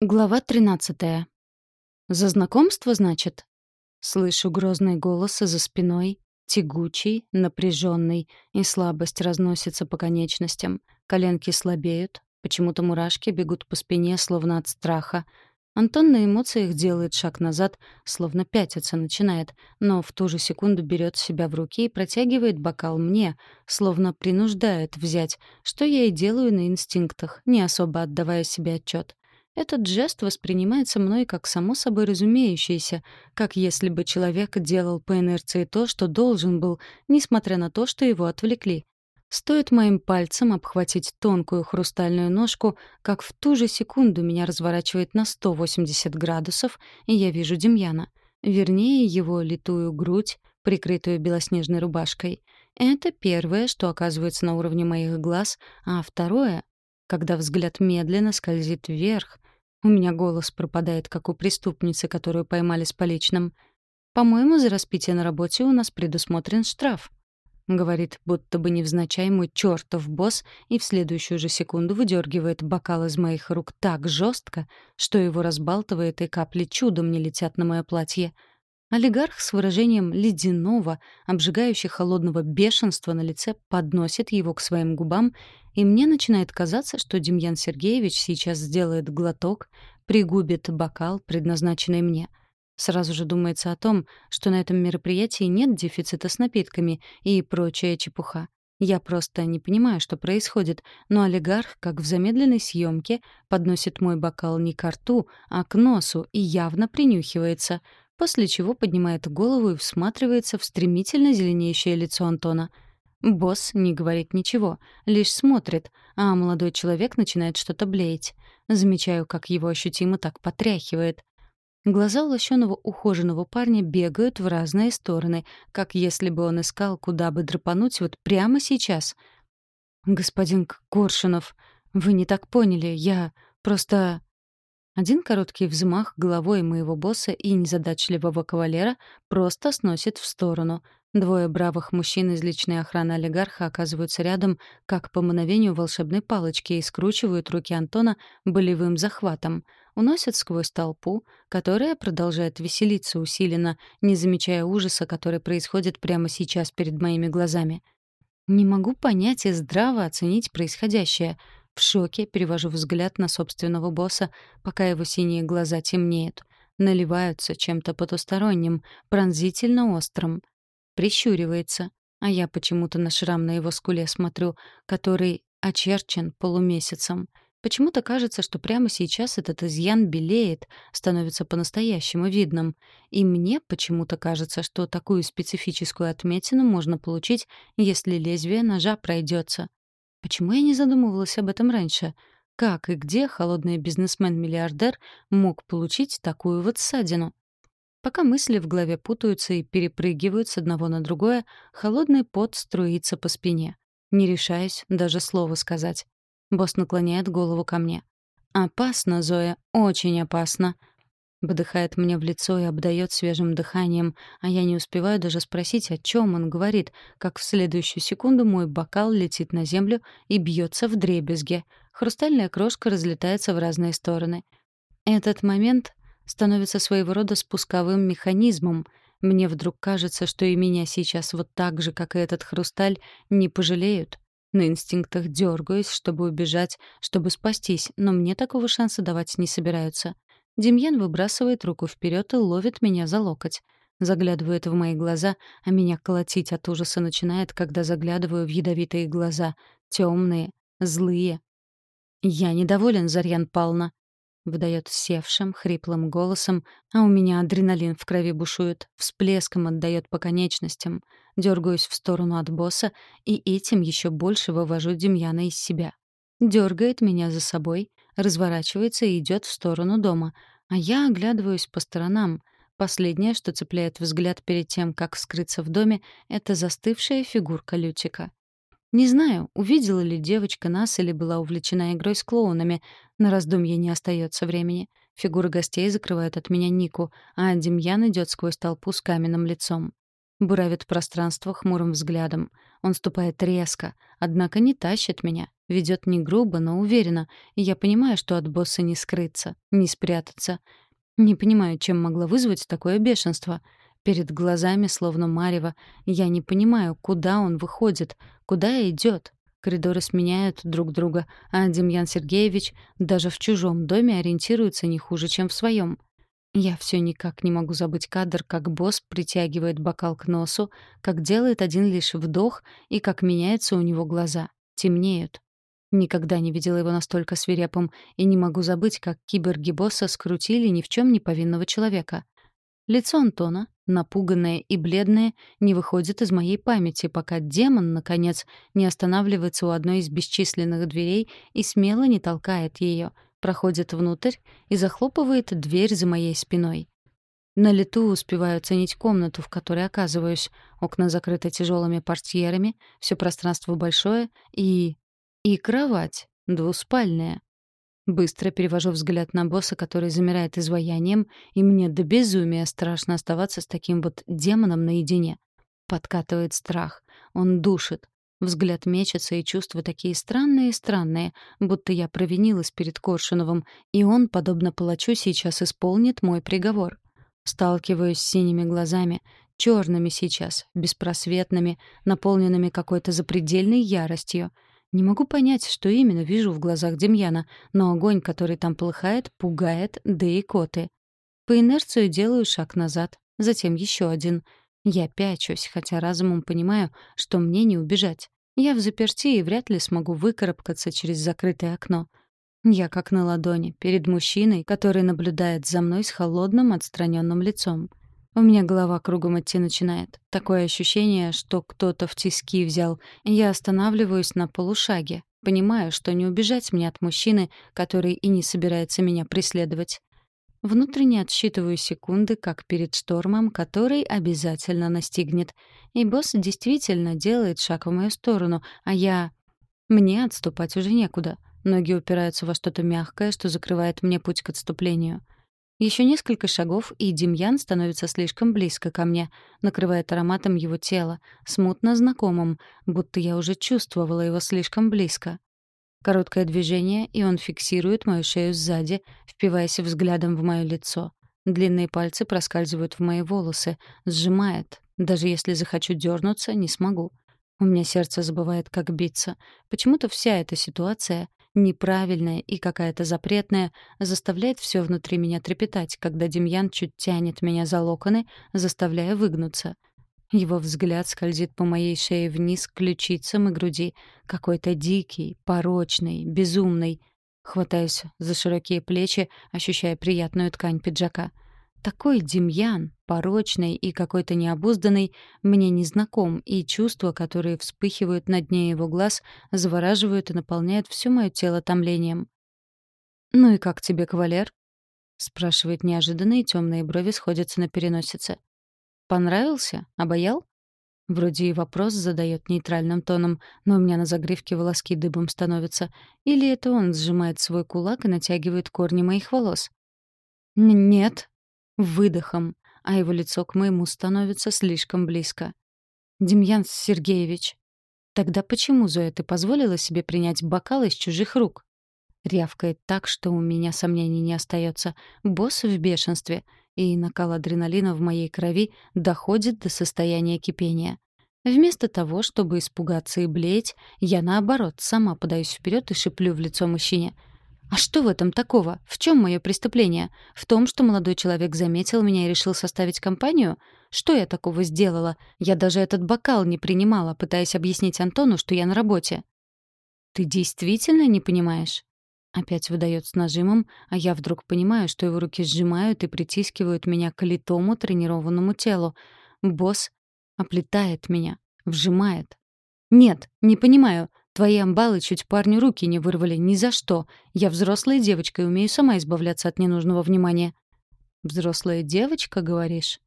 Глава 13. «За знакомство, значит?» Слышу грозный голос за спиной, тягучий, напряженный, и слабость разносится по конечностям. Коленки слабеют, почему-то мурашки бегут по спине, словно от страха. Антон на эмоциях делает шаг назад, словно пятиться начинает, но в ту же секунду берет себя в руки и протягивает бокал мне, словно принуждает взять, что я и делаю на инстинктах, не особо отдавая себе отчет. Этот жест воспринимается мной как само собой разумеющееся, как если бы человек делал по инерции то, что должен был, несмотря на то, что его отвлекли. Стоит моим пальцем обхватить тонкую хрустальную ножку, как в ту же секунду меня разворачивает на 180 градусов, и я вижу Демьяна. Вернее, его литую грудь, прикрытую белоснежной рубашкой. Это первое, что оказывается на уровне моих глаз, а второе — когда взгляд медленно скользит вверх, у меня голос пропадает, как у преступницы, которую поймали с поличным. «По-моему, за распитие на работе у нас предусмотрен штраф», — говорит, будто бы невзначай мой чертов босс, и в следующую же секунду выдергивает бокал из моих рук так жестко, что его разбалтывает, и капли чудом не летят на мое платье. Олигарх с выражением ледяного, обжигающего холодного бешенства на лице подносит его к своим губам, и мне начинает казаться, что Демьян Сергеевич сейчас сделает глоток, пригубит бокал, предназначенный мне. Сразу же думается о том, что на этом мероприятии нет дефицита с напитками и прочая чепуха. Я просто не понимаю, что происходит, но олигарх, как в замедленной съемке, подносит мой бокал не к рту, а к носу и явно принюхивается — после чего поднимает голову и всматривается в стремительно зеленеющее лицо Антона. Босс не говорит ничего, лишь смотрит, а молодой человек начинает что-то блеять. Замечаю, как его ощутимо так потряхивает. Глаза у лощеного ухоженного парня бегают в разные стороны, как если бы он искал, куда бы драпануть вот прямо сейчас. «Господин Коршунов, вы не так поняли, я просто...» Один короткий взмах головой моего босса и незадачливого кавалера просто сносит в сторону. Двое бравых мужчин из личной охраны олигарха оказываются рядом, как по мановению волшебной палочки, и скручивают руки Антона болевым захватом. Уносят сквозь толпу, которая продолжает веселиться усиленно, не замечая ужаса, который происходит прямо сейчас перед моими глазами. Не могу понять и здраво оценить происходящее — в шоке перевожу взгляд на собственного босса, пока его синие глаза темнеют, наливаются чем-то потусторонним, пронзительно острым. Прищуривается, а я почему-то на шрам на его скуле смотрю, который очерчен полумесяцем. Почему-то кажется, что прямо сейчас этот изъян белеет, становится по-настоящему видным. И мне почему-то кажется, что такую специфическую отметину можно получить, если лезвие ножа пройдется. Почему я не задумывалась об этом раньше? Как и где холодный бизнесмен-миллиардер мог получить такую вот ссадину? Пока мысли в голове путаются и перепрыгивают с одного на другое, холодный пот струится по спине. Не решаюсь даже слова сказать. Босс наклоняет голову ко мне. «Опасно, Зоя, очень опасно. Вдыхает мне в лицо и обдает свежим дыханием, а я не успеваю даже спросить, о чем он говорит, как в следующую секунду мой бокал летит на землю и бьется в дребезге. Хрустальная крошка разлетается в разные стороны. Этот момент становится своего рода спусковым механизмом. Мне вдруг кажется, что и меня сейчас вот так же, как и этот хрусталь, не пожалеют. На инстинктах дергаюсь, чтобы убежать, чтобы спастись, но мне такого шанса давать не собираются. Демьян выбрасывает руку вперед и ловит меня за локоть. Заглядывает в мои глаза, а меня колотить от ужаса начинает, когда заглядываю в ядовитые глаза. темные, злые. «Я недоволен, Зарьян Пална», — выдает севшим, хриплым голосом, а у меня адреналин в крови бушует, всплеском отдает по конечностям. Дергаюсь в сторону от босса и этим еще больше вывожу Демьяна из себя. Дергает меня за собой, разворачивается и идет в сторону дома, а я оглядываюсь по сторонам. Последнее, что цепляет взгляд перед тем, как скрыться в доме, это застывшая фигурка Лютика. Не знаю, увидела ли девочка нас или была увлечена игрой с клоунами. На раздумье не остается времени. Фигуры гостей закрывают от меня Нику, а Демьян идет сквозь толпу с каменным лицом. Буравит пространство хмурым взглядом. Он ступает резко, однако не тащит меня. Ведет не грубо, но уверенно, и я понимаю, что от босса не скрыться, не спрятаться. Не понимаю, чем могло вызвать такое бешенство. Перед глазами словно марево. Я не понимаю, куда он выходит, куда идет. Коридоры сменяют друг друга, а Демьян Сергеевич даже в чужом доме ориентируется не хуже, чем в своем. Я все никак не могу забыть кадр, как босс притягивает бокал к носу, как делает один лишь вдох и как меняются у него глаза. Темнеют. Никогда не видела его настолько свирепым и не могу забыть, как киборги босса скрутили ни в чем не повинного человека. Лицо Антона, напуганное и бледное, не выходит из моей памяти, пока демон, наконец, не останавливается у одной из бесчисленных дверей и смело не толкает ее, проходит внутрь и захлопывает дверь за моей спиной. На лету успеваю оценить комнату, в которой оказываюсь. Окна закрыты тяжелыми портьерами, все пространство большое и... и кровать двуспальная. Быстро перевожу взгляд на босса, который замирает изваянием, и мне до безумия страшно оставаться с таким вот демоном наедине. Подкатывает страх. Он душит. Взгляд мечется, и чувства такие странные-странные, будто я провинилась перед Коршуновым, и он, подобно палачу, сейчас исполнит мой приговор. Сталкиваюсь с синими глазами, черными сейчас, беспросветными, наполненными какой-то запредельной яростью — не могу понять, что именно вижу в глазах Демьяна, но огонь, который там полыхает, пугает, да и коты. По инерции делаю шаг назад, затем еще один. Я пячусь, хотя разумом понимаю, что мне не убежать. Я в заперти и вряд ли смогу выкарабкаться через закрытое окно. Я как на ладони, перед мужчиной, который наблюдает за мной с холодным, отстраненным лицом. У меня голова кругом идти начинает. Такое ощущение, что кто-то в тиски взял. Я останавливаюсь на полушаге. Понимаю, что не убежать мне от мужчины, который и не собирается меня преследовать. Внутренне отсчитываю секунды, как перед штормом, который обязательно настигнет. И босс действительно делает шаг в мою сторону, а я... Мне отступать уже некуда. Ноги упираются во что-то мягкое, что закрывает мне путь к отступлению. Еще несколько шагов, и Демьян становится слишком близко ко мне, накрывает ароматом его тела, смутно знакомым, будто я уже чувствовала его слишком близко. Короткое движение, и он фиксирует мою шею сзади, впиваясь взглядом в моё лицо. Длинные пальцы проскальзывают в мои волосы, сжимает. Даже если захочу дернуться, не смогу. У меня сердце забывает, как биться. Почему-то вся эта ситуация неправильная и какая-то запретная, заставляет все внутри меня трепетать, когда Демьян чуть тянет меня за локоны, заставляя выгнуться. Его взгляд скользит по моей шее вниз к ключицам и груди, какой-то дикий, порочный, безумный. Хватаюсь за широкие плечи, ощущая приятную ткань пиджака — такой Демьян, порочный и какой-то необузданный, мне не знаком, и чувства, которые вспыхивают на дне его глаз, завораживают и наполняют все мое тело томлением. «Ну и как тебе, кавалер?» — спрашивает неожиданно, и темные брови сходятся на переносице. «Понравился? Обаял?» Вроде и вопрос задает нейтральным тоном, но у меня на загривке волоски дыбом становятся. Или это он сжимает свой кулак и натягивает корни моих волос? «Нет», выдохом, а его лицо к моему становится слишком близко. «Демьян Сергеевич, тогда почему, Зоя, ты позволила себе принять бокал из чужих рук?» Рявкает так, что у меня сомнений не остается. Босс в бешенстве, и накал адреналина в моей крови доходит до состояния кипения. Вместо того, чтобы испугаться и блеять, я, наоборот, сама подаюсь вперед и шиплю в лицо мужчине — а что в этом такого? В чем мое преступление? В том, что молодой человек заметил меня и решил составить компанию? Что я такого сделала? Я даже этот бокал не принимала, пытаясь объяснить Антону, что я на работе. Ты действительно не понимаешь? Опять выдает с нажимом, а я вдруг понимаю, что его руки сжимают и притискивают меня к литому тренированному телу. Босс оплетает меня, вжимает. Нет, не понимаю. Твои амбалы чуть парню руки не вырвали ни за что. Я взрослая девочка и умею сама избавляться от ненужного внимания». «Взрослая девочка, говоришь?»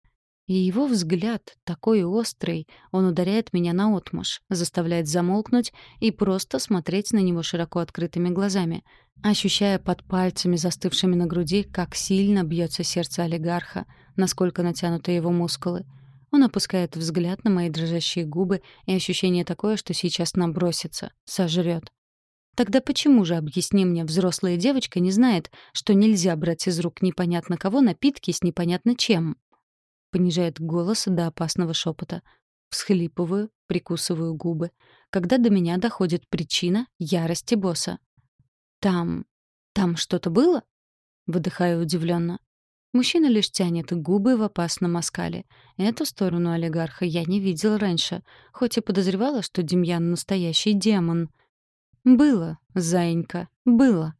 И его взгляд, такой острый, он ударяет меня наотмашь, заставляет замолкнуть и просто смотреть на него широко открытыми глазами, ощущая под пальцами, застывшими на груди, как сильно бьется сердце олигарха, насколько натянуты его мускулы — он опускает взгляд на мои дрожащие губы, и ощущение такое, что сейчас набросится, сожрет. Тогда почему же, объясни мне, взрослая девочка не знает, что нельзя брать из рук непонятно кого напитки с непонятно чем? Понижает голос до опасного шепота. Всхлипываю, прикусываю губы. Когда до меня доходит причина ярости босса. «Там... там что-то было?» Выдыхаю удивленно. Мужчина лишь тянет губы в опасном оскале. Эту сторону олигарха я не видел раньше, хоть и подозревала, что Демьян настоящий демон. «Было, заинька, было».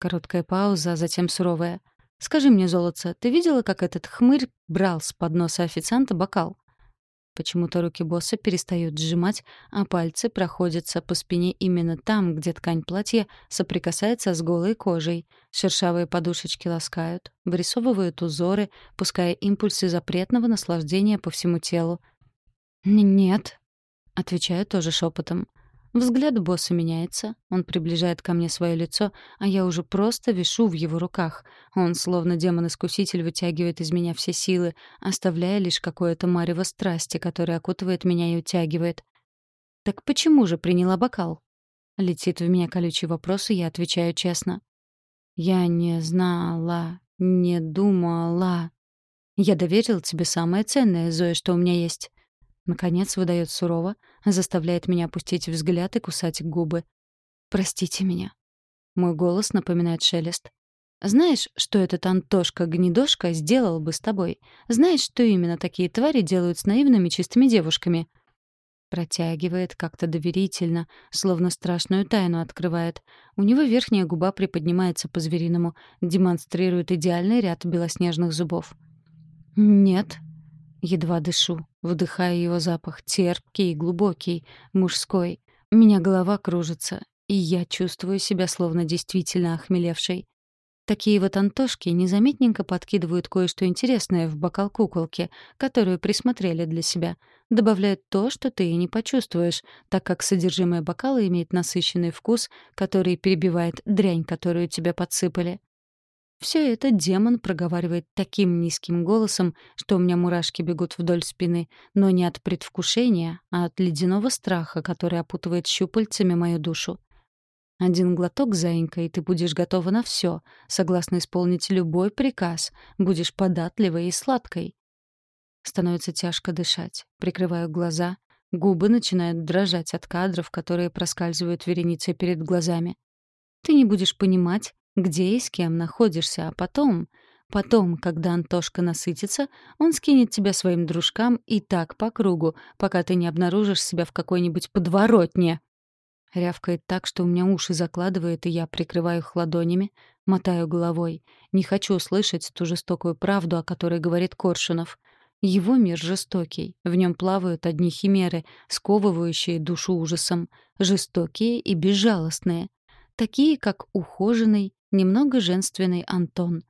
Короткая пауза, а затем суровая. «Скажи мне, золотце, ты видела, как этот хмырь брал с подноса официанта бокал?» Почему-то руки босса перестают сжимать, а пальцы проходятся по спине именно там, где ткань платья соприкасается с голой кожей. Шершавые подушечки ласкают, вырисовывают узоры, пуская импульсы запретного наслаждения по всему телу. «Нет», — отвечаю тоже шепотом. Взгляд босса меняется, он приближает ко мне свое лицо, а я уже просто вишу в его руках. Он, словно демон-искуситель, вытягивает из меня все силы, оставляя лишь какое-то марево страсти, которое окутывает меня и утягивает. «Так почему же приняла бокал?» Летит в меня колючий вопрос, и я отвечаю честно. «Я не знала, не думала. Я доверил тебе самое ценное, Зоя, что у меня есть. Наконец выдает сурово, заставляет меня опустить взгляд и кусать губы. «Простите меня». Мой голос напоминает шелест. «Знаешь, что этот Антошка-гнедошка сделал бы с тобой? Знаешь, что именно такие твари делают с наивными чистыми девушками?» Протягивает как-то доверительно, словно страшную тайну открывает. У него верхняя губа приподнимается по-звериному, демонстрирует идеальный ряд белоснежных зубов. «Нет», Едва дышу, вдыхая его запах, терпкий и глубокий, мужской. Меня голова кружится, и я чувствую себя словно действительно охмелевшей. Такие вот антошки незаметненько подкидывают кое-что интересное в бокал куколки, которую присмотрели для себя. Добавляют то, что ты и не почувствуешь, так как содержимое бокала имеет насыщенный вкус, который перебивает дрянь, которую тебе подсыпали. Все это демон проговаривает таким низким голосом, что у меня мурашки бегут вдоль спины, но не от предвкушения, а от ледяного страха, который опутывает щупальцами мою душу. Один глоток, заинька, и ты будешь готова на все, согласно исполнить любой приказ, будешь податливой и сладкой. Становится тяжко дышать. Прикрываю глаза, губы начинают дрожать от кадров, которые проскальзывают вереницей перед глазами. Ты не будешь понимать, где и с кем находишься, а потом... Потом, когда Антошка насытится, он скинет тебя своим дружкам и так по кругу, пока ты не обнаружишь себя в какой-нибудь подворотне. Рявкает так, что у меня уши закладывает, и я прикрываю их ладонями, мотаю головой. Не хочу слышать ту жестокую правду, о которой говорит Коршунов. Его мир жестокий. В нем плавают одни химеры, сковывающие душу ужасом. Жестокие и безжалостные. Такие, как ухоженный, немного женственный Антон.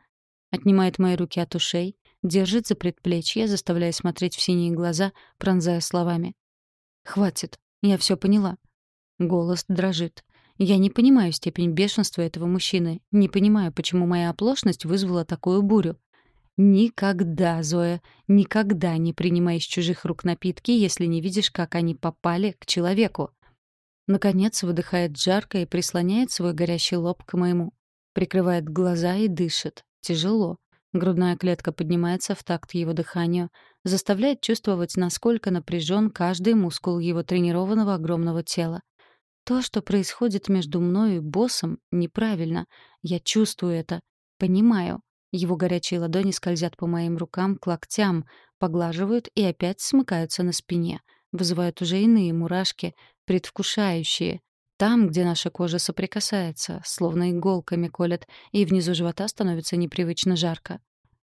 Отнимает мои руки от ушей, держит за предплечье, заставляя смотреть в синие глаза, пронзая словами. «Хватит, я все поняла». Голос дрожит. Я не понимаю степень бешенства этого мужчины, не понимаю, почему моя оплошность вызвала такую бурю. Никогда, Зоя, никогда не принимай из чужих рук напитки, если не видишь, как они попали к человеку. Наконец выдыхает жарко и прислоняет свой горящий лоб к моему. Прикрывает глаза и дышит. Тяжело. Грудная клетка поднимается в такт его дыханию, заставляет чувствовать, насколько напряжен каждый мускул его тренированного огромного тела. То, что происходит между мной и боссом, неправильно. Я чувствую это. Понимаю. Его горячие ладони скользят по моим рукам к локтям, поглаживают и опять смыкаются на спине. Вызывают уже иные мурашки, предвкушающие. Там, где наша кожа соприкасается, словно иголками колят, и внизу живота становится непривычно жарко.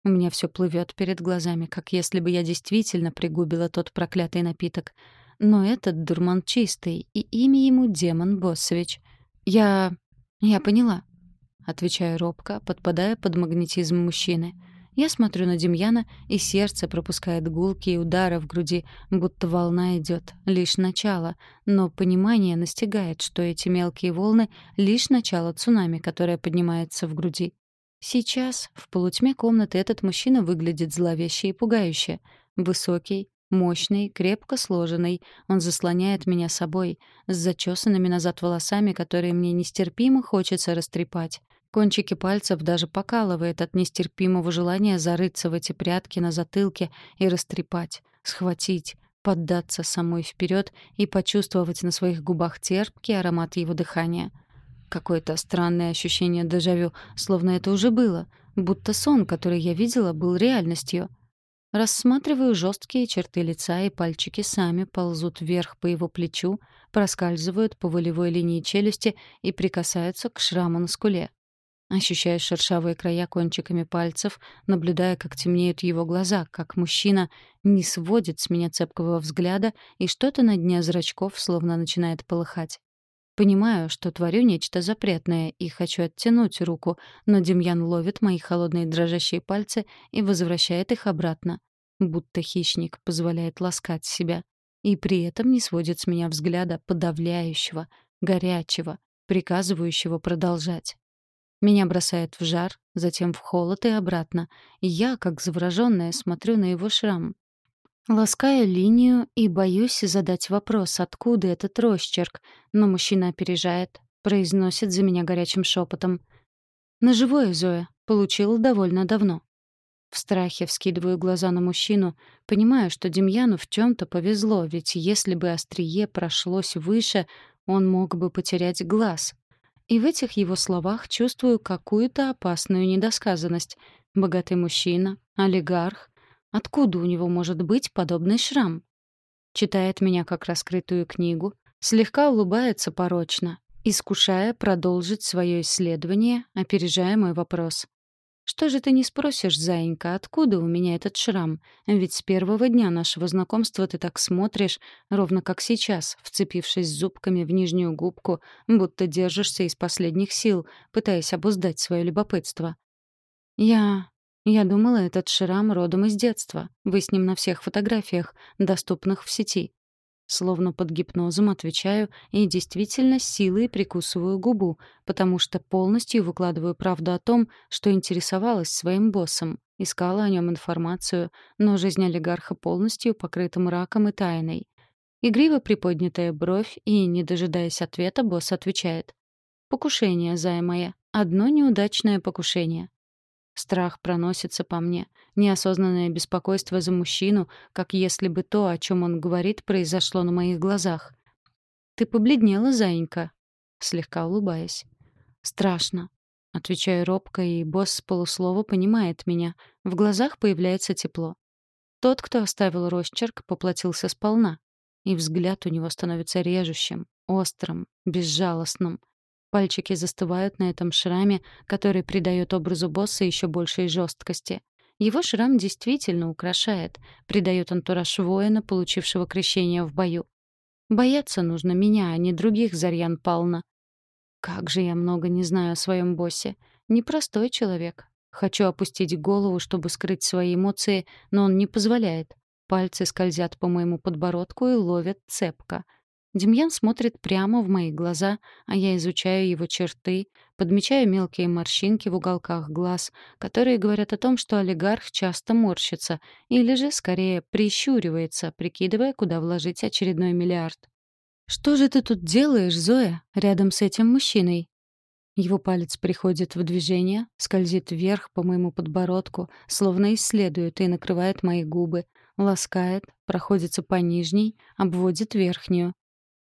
У меня все плывет перед глазами, как если бы я действительно пригубила тот проклятый напиток. Но этот дурман чистый, и имя ему демон Боссович. Я... я поняла. Отвечаю робко, подпадая под магнетизм мужчины — я смотрю на Демьяна, и сердце пропускает гулки и удары в груди, будто волна идет, лишь начало, но понимание настигает, что эти мелкие волны — лишь начало цунами, которое поднимается в груди. Сейчас, в полутьме комнаты, этот мужчина выглядит зловеще и пугающе. Высокий, Мощный, крепко сложенный. Он заслоняет меня собой, с зачесанными назад волосами, которые мне нестерпимо хочется растрепать. Кончики пальцев даже покалывает от нестерпимого желания зарыться в эти прятки на затылке и растрепать, схватить, поддаться самой вперед и почувствовать на своих губах терпкий аромат его дыхания. Какое-то странное ощущение дежавю, словно это уже было, будто сон, который я видела, был реальностью. Рассматриваю жесткие черты лица, и пальчики сами ползут вверх по его плечу, проскальзывают по волевой линии челюсти и прикасаются к шраму на скуле. Ощущаю шершавые края кончиками пальцев, наблюдая, как темнеют его глаза, как мужчина не сводит с меня цепкого взгляда, и что-то на дне зрачков словно начинает полыхать. Понимаю, что творю нечто запретное и хочу оттянуть руку, но Демьян ловит мои холодные дрожащие пальцы и возвращает их обратно, будто хищник позволяет ласкать себя. И при этом не сводит с меня взгляда подавляющего, горячего, приказывающего продолжать. Меня бросает в жар, затем в холод и обратно. Я, как заворожённая, смотрю на его шрам, Ласкаю линию и боюсь задать вопрос, откуда этот росчерк, но мужчина опережает, произносит за меня горячим шепотом. «Ножевое, Зоя, получил довольно давно». В страхе вскидываю глаза на мужчину, понимаю, что Демьяну в чем то повезло, ведь если бы острие прошлось выше, он мог бы потерять глаз. И в этих его словах чувствую какую-то опасную недосказанность. Богатый мужчина, олигарх, Откуда у него может быть подобный шрам? Читает меня как раскрытую книгу, слегка улыбается порочно, искушая продолжить свое исследование, опережая мой вопрос. «Что же ты не спросишь, заинька, откуда у меня этот шрам? Ведь с первого дня нашего знакомства ты так смотришь, ровно как сейчас, вцепившись зубками в нижнюю губку, будто держишься из последних сил, пытаясь обуздать свое любопытство». «Я... Я думала, этот шрам родом из детства. Вы с ним на всех фотографиях, доступных в сети. Словно под гипнозом отвечаю и действительно силой прикусываю губу, потому что полностью выкладываю правду о том, что интересовалась своим боссом, искала о нем информацию, но жизнь олигарха полностью покрыта мраком и тайной. Игриво приподнятая бровь и, не дожидаясь ответа, босс отвечает. «Покушение, зая моя. Одно неудачное покушение. Страх проносится по мне, неосознанное беспокойство за мужчину, как если бы то, о чем он говорит, произошло на моих глазах. «Ты побледнела, зайенька?» Слегка улыбаясь. «Страшно», — отвечаю робко, и босс с полуслова понимает меня. В глазах появляется тепло. Тот, кто оставил росчерк, поплатился сполна. И взгляд у него становится режущим, острым, безжалостным. Пальчики застывают на этом шраме, который придает образу босса еще большей жесткости. Его шрам действительно украшает, придает антураж воина, получившего крещение в бою. Бояться нужно меня, а не других Зарьян Пална. Как же я много не знаю о своем боссе. Непростой человек. Хочу опустить голову, чтобы скрыть свои эмоции, но он не позволяет. Пальцы скользят по моему подбородку и ловят цепко — Демьян смотрит прямо в мои глаза, а я изучаю его черты, подмечаю мелкие морщинки в уголках глаз, которые говорят о том, что олигарх часто морщится, или же, скорее, прищуривается, прикидывая, куда вложить очередной миллиард. «Что же ты тут делаешь, Зоя, рядом с этим мужчиной?» Его палец приходит в движение, скользит вверх по моему подбородку, словно исследует и накрывает мои губы, ласкает, проходится по нижней, обводит верхнюю.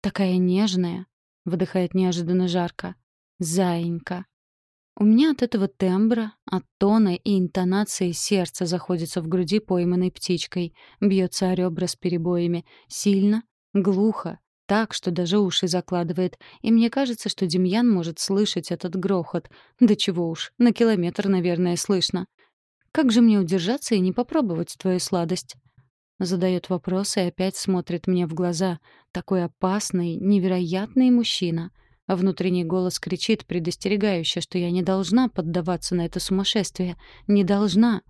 Такая нежная, выдыхает неожиданно жарко. Заинька. У меня от этого тембра, от тона и интонации сердце заходится в груди пойманной птичкой, бьется о ребра с перебоями, сильно, глухо, так, что даже уши закладывает, и мне кажется, что Демьян может слышать этот грохот. Да чего уж, на километр, наверное, слышно. Как же мне удержаться и не попробовать твою сладость? Задает вопрос и опять смотрит мне в глаза. Такой опасный, невероятный мужчина. А внутренний голос кричит предостерегающе, что я не должна поддаваться на это сумасшествие. Не должна.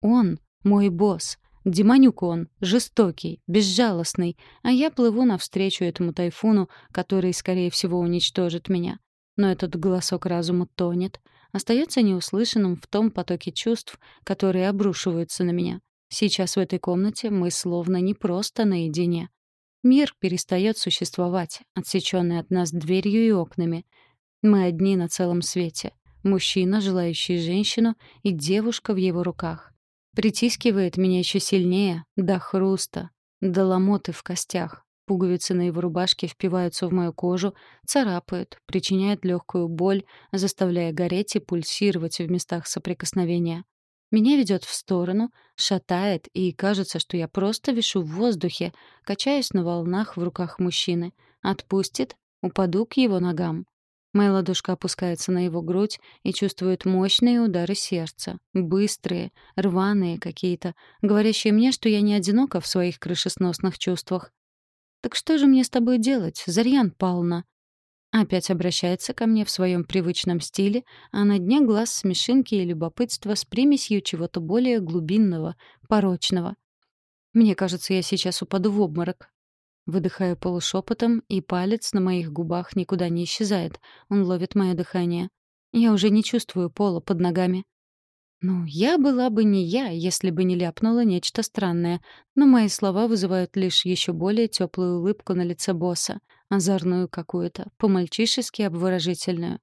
Он — мой босс. Демонюк он, жестокий, безжалостный, а я плыву навстречу этому тайфуну, который, скорее всего, уничтожит меня. Но этот голосок разума тонет, остается неуслышанным в том потоке чувств, которые обрушиваются на меня. Сейчас в этой комнате мы словно не просто наедине. Мир перестает существовать, отсеченный от нас дверью и окнами. Мы одни на целом свете. Мужчина, желающий женщину, и девушка в его руках. Притискивает меня еще сильнее, до хруста, до ломоты в костях. Пуговицы на его рубашке впиваются в мою кожу, царапают, причиняют легкую боль, заставляя гореть и пульсировать в местах соприкосновения. Меня ведет в сторону, шатает, и кажется, что я просто вишу в воздухе, качаюсь на волнах в руках мужчины. Отпустит, упаду к его ногам. Моя ладошка опускается на его грудь и чувствует мощные удары сердца. Быстрые, рваные какие-то, говорящие мне, что я не одинока в своих крышесносных чувствах. «Так что же мне с тобой делать, Зарьян Павловна?» Опять обращается ко мне в своем привычном стиле, а на дне глаз смешинки и любопытства с примесью чего-то более глубинного, порочного. Мне кажется, я сейчас упаду в обморок. Выдыхаю полушепотом, и палец на моих губах никуда не исчезает. Он ловит мое дыхание. Я уже не чувствую пола под ногами. Ну, я была бы не я, если бы не ляпнула нечто странное, но мои слова вызывают лишь еще более теплую улыбку на лице босса, озорную какую-то, по-мальчишески обворожительную.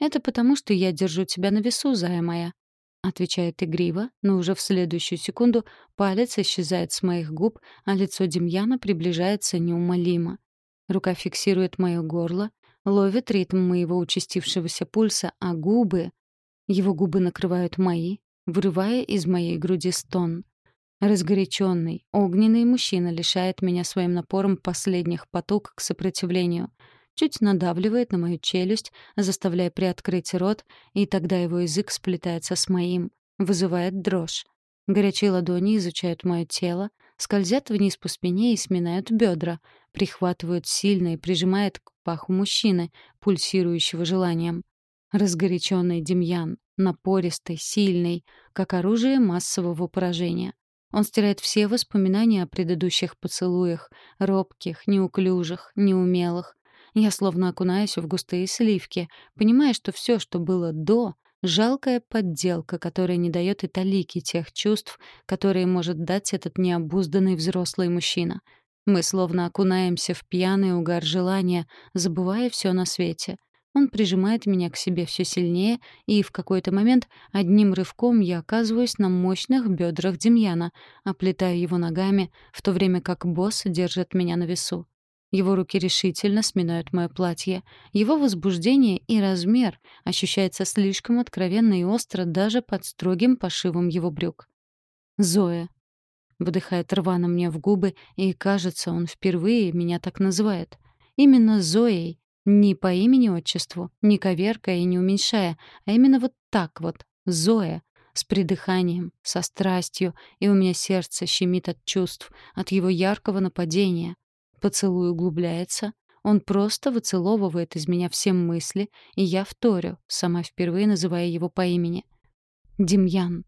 «Это потому, что я держу тебя на весу, зая моя», — отвечает игриво, но уже в следующую секунду палец исчезает с моих губ, а лицо Демьяна приближается неумолимо. Рука фиксирует моё горло, ловит ритм моего участившегося пульса, а губы... Его губы накрывают мои, вырывая из моей груди стон. Разгоряченный, огненный мужчина лишает меня своим напором последних поток к сопротивлению. Чуть надавливает на мою челюсть, заставляя приоткрыть рот, и тогда его язык сплетается с моим, вызывает дрожь. Горячие ладони изучают мое тело, скользят вниз по спине и сминают бедра, прихватывают сильно и прижимают к паху мужчины, пульсирующего желанием. Разгоряченный Демьян, напористый, сильный, как оружие массового поражения. Он стирает все воспоминания о предыдущих поцелуях, робких, неуклюжих, неумелых. Я словно окунаюсь в густые сливки, понимая, что все, что было до, жалкая подделка, которая не дает и талики тех чувств, которые может дать этот необузданный взрослый мужчина. Мы словно окунаемся в пьяный угар желания, забывая все на свете. Он прижимает меня к себе все сильнее, и в какой-то момент одним рывком я оказываюсь на мощных бедрах Демьяна, оплетая его ногами, в то время как босс держит меня на весу. Его руки решительно сминают мое платье. Его возбуждение и размер ощущается слишком откровенно и остро даже под строгим пошивом его брюк. «Зоя», — выдыхает рвано мне в губы, и, кажется, он впервые меня так называет. Именно Зоей, не по имени-отчеству, не коверкая и не уменьшая, а именно вот так вот, Зоя, с придыханием, со страстью, и у меня сердце щемит от чувств, от его яркого нападения. Поцелуй углубляется, он просто выцеловывает из меня все мысли, и я вторю, сама впервые называя его по имени. Демьян.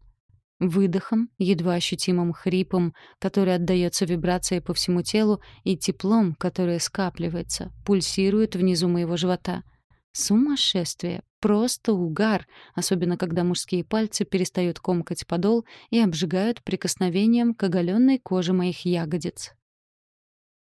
Выдохом, едва ощутимым хрипом, который отдаётся вибрацией по всему телу, и теплом, которое скапливается, пульсирует внизу моего живота. Сумасшествие, просто угар, особенно когда мужские пальцы перестают комкать подол и обжигают прикосновением к оголенной коже моих ягодиц.